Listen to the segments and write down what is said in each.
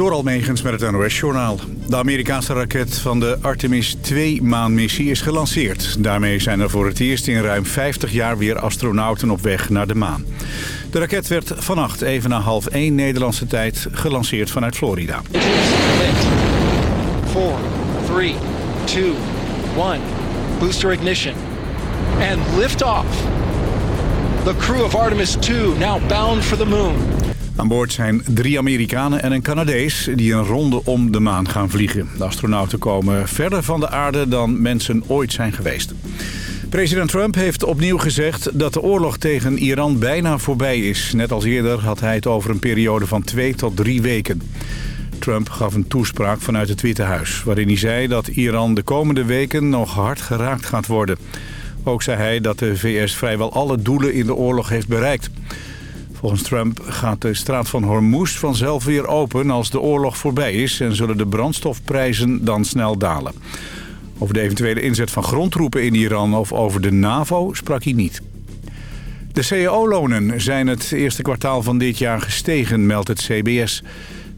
Door Almegens met het NOS-journaal. De Amerikaanse raket van de Artemis 2-maanmissie is gelanceerd. Daarmee zijn er voor het eerst in ruim 50 jaar weer astronauten op weg naar de maan. De raket werd vannacht even na half 1 Nederlandse tijd gelanceerd vanuit Florida. 4, 3, 2, 1. Booster ignition. And lift-off. The crew of Artemis 2 now bound for the moon. Aan boord zijn drie Amerikanen en een Canadees die een ronde om de maan gaan vliegen. De astronauten komen verder van de aarde dan mensen ooit zijn geweest. President Trump heeft opnieuw gezegd dat de oorlog tegen Iran bijna voorbij is. Net als eerder had hij het over een periode van twee tot drie weken. Trump gaf een toespraak vanuit het Witte Huis... waarin hij zei dat Iran de komende weken nog hard geraakt gaat worden. Ook zei hij dat de VS vrijwel alle doelen in de oorlog heeft bereikt. Volgens Trump gaat de straat van Hormuz vanzelf weer open als de oorlog voorbij is... en zullen de brandstofprijzen dan snel dalen. Over de eventuele inzet van grondtroepen in Iran of over de NAVO sprak hij niet. De cao-lonen zijn het eerste kwartaal van dit jaar gestegen, meldt het CBS.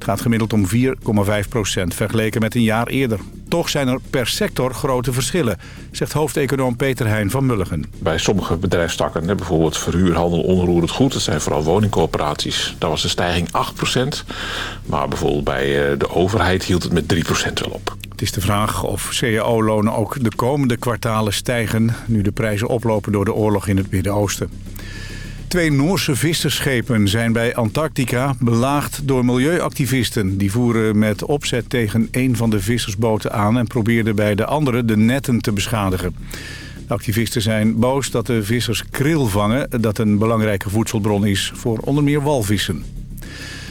Het gaat gemiddeld om 4,5 procent vergeleken met een jaar eerder. Toch zijn er per sector grote verschillen, zegt hoofdeconoom Peter Heijn van Mulligen. Bij sommige bedrijfstakken, bijvoorbeeld verhuur, handel, onroerend goed... dat zijn vooral woningcorporaties, daar was de stijging 8 procent. Maar bijvoorbeeld bij eh, de overheid hield het met 3 procent wel op. Het is de vraag of cao-lonen ook de komende kwartalen stijgen... nu de prijzen oplopen door de oorlog in het Midden-Oosten. Twee Noorse vissersschepen zijn bij Antarctica belaagd door milieuactivisten. Die voeren met opzet tegen een van de vissersboten aan... en probeerden bij de andere de netten te beschadigen. De activisten zijn boos dat de vissers kril vangen... dat een belangrijke voedselbron is voor onder meer walvissen.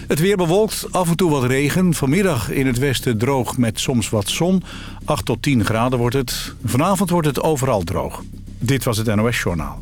Het weer bewolkt, af en toe wat regen. Vanmiddag in het westen droog met soms wat zon. 8 tot 10 graden wordt het. Vanavond wordt het overal droog. Dit was het NOS Journaal.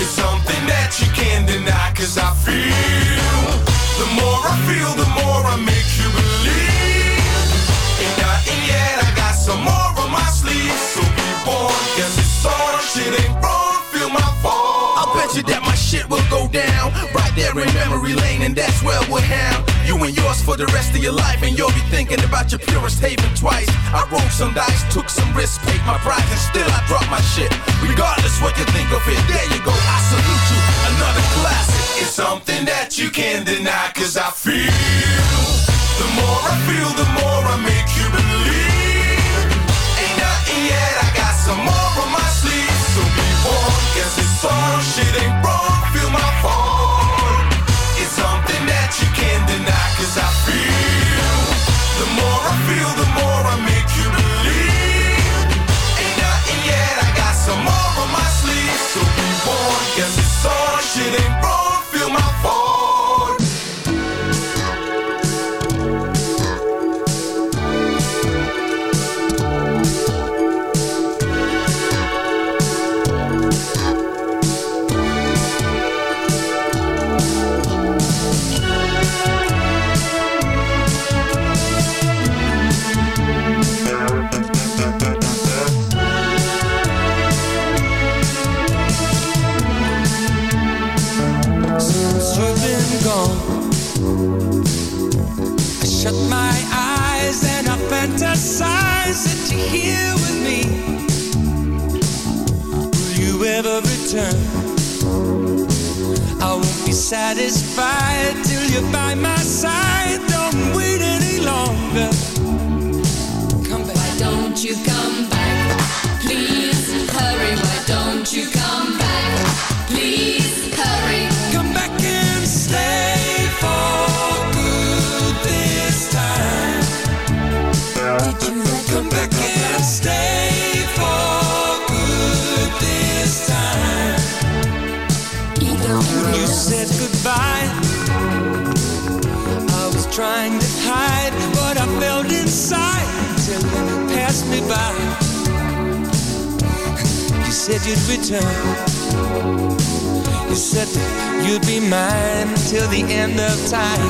It's something that you can't deny, cause I feel. The more I feel, the more I make you believe. Uh, and yet I got some more on my sleeve. So be warned, cause it's on, shit ain't wrong, feel my fall. I bet you that my shit will go down right there in memory lane, and that's where we'll have you and yours for the rest of your life, and you'll be thinking about your purest haven twice. I rolled some dice, took some risks, paid my price, and still I dropped my shit. Regardless what you think of it, there you go. I salute you. Another classic. It's something that you can't deny, cause I feel. The more I feel, the more I make you believe. Ain't nothing yet, I got some more on my sleeve. So be warned, cause this song shit ain't broken. shit ain't end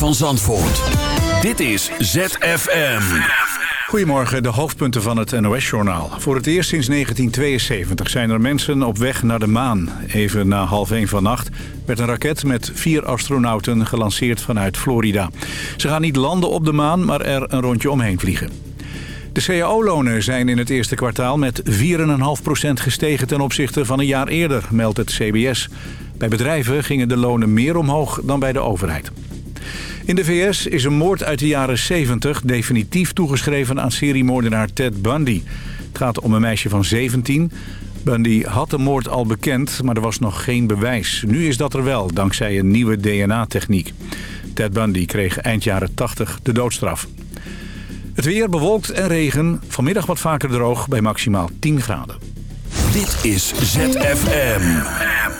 Van Zandvoort. Dit is ZFM. Goedemorgen, de hoofdpunten van het NOS-journaal. Voor het eerst sinds 1972 zijn er mensen op weg naar de maan. Even na half één vannacht werd een raket met vier astronauten gelanceerd vanuit Florida. Ze gaan niet landen op de maan, maar er een rondje omheen vliegen. De cao-lonen zijn in het eerste kwartaal met 4,5% gestegen ten opzichte van een jaar eerder, meldt het CBS. Bij bedrijven gingen de lonen meer omhoog dan bij de overheid. In de VS is een moord uit de jaren 70 definitief toegeschreven aan seriemoordenaar Ted Bundy. Het gaat om een meisje van 17. Bundy had de moord al bekend, maar er was nog geen bewijs. Nu is dat er wel, dankzij een nieuwe DNA-techniek. Ted Bundy kreeg eind jaren 80 de doodstraf. Het weer bewolkt en regen. Vanmiddag wat vaker droog bij maximaal 10 graden. Dit is ZFM.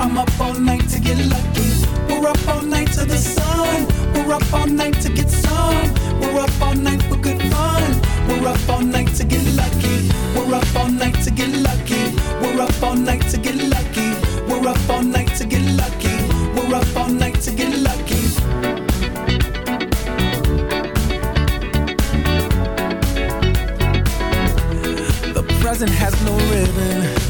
I'm up all night to get lucky. We're up all night to the sun. We're up all night to get some. We're up all night for good fun. We're up all night to get lucky. We're up all night to get lucky. We're up all night to get lucky. We're up all night to get lucky. We're up all night to get lucky. The present has no ribbon.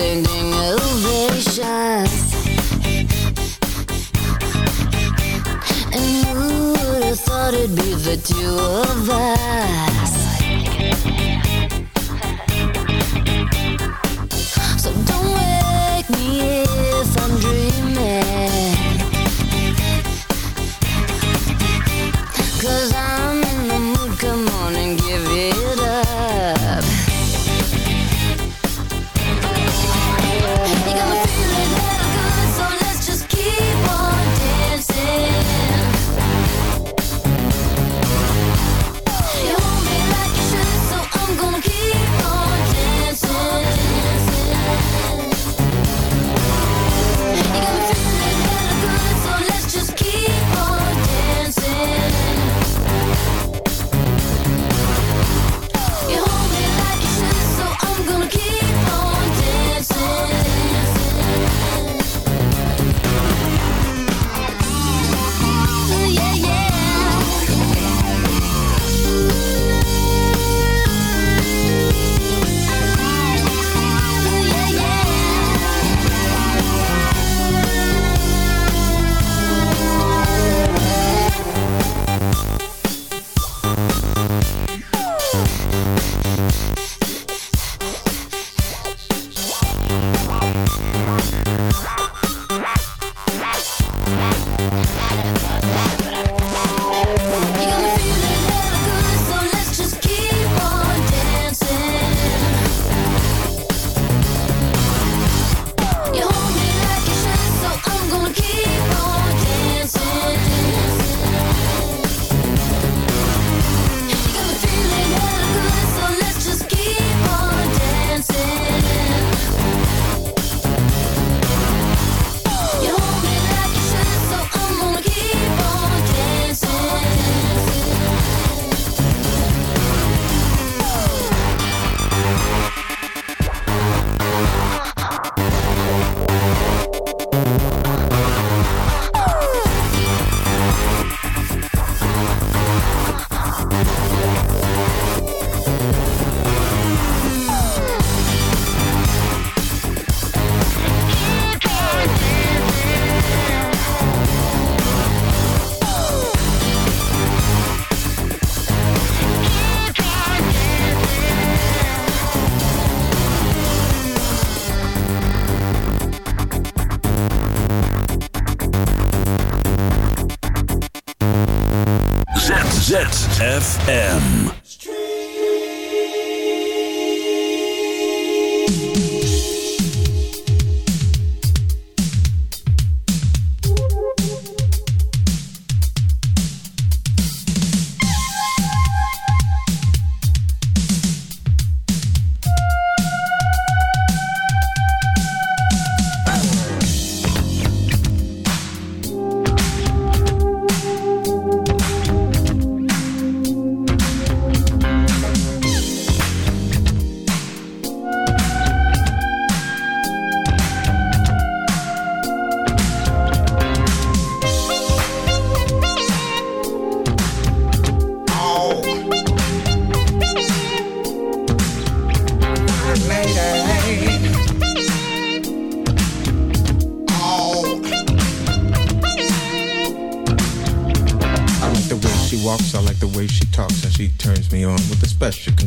standing ovation. And who would have thought it'd be the two of us?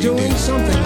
doing something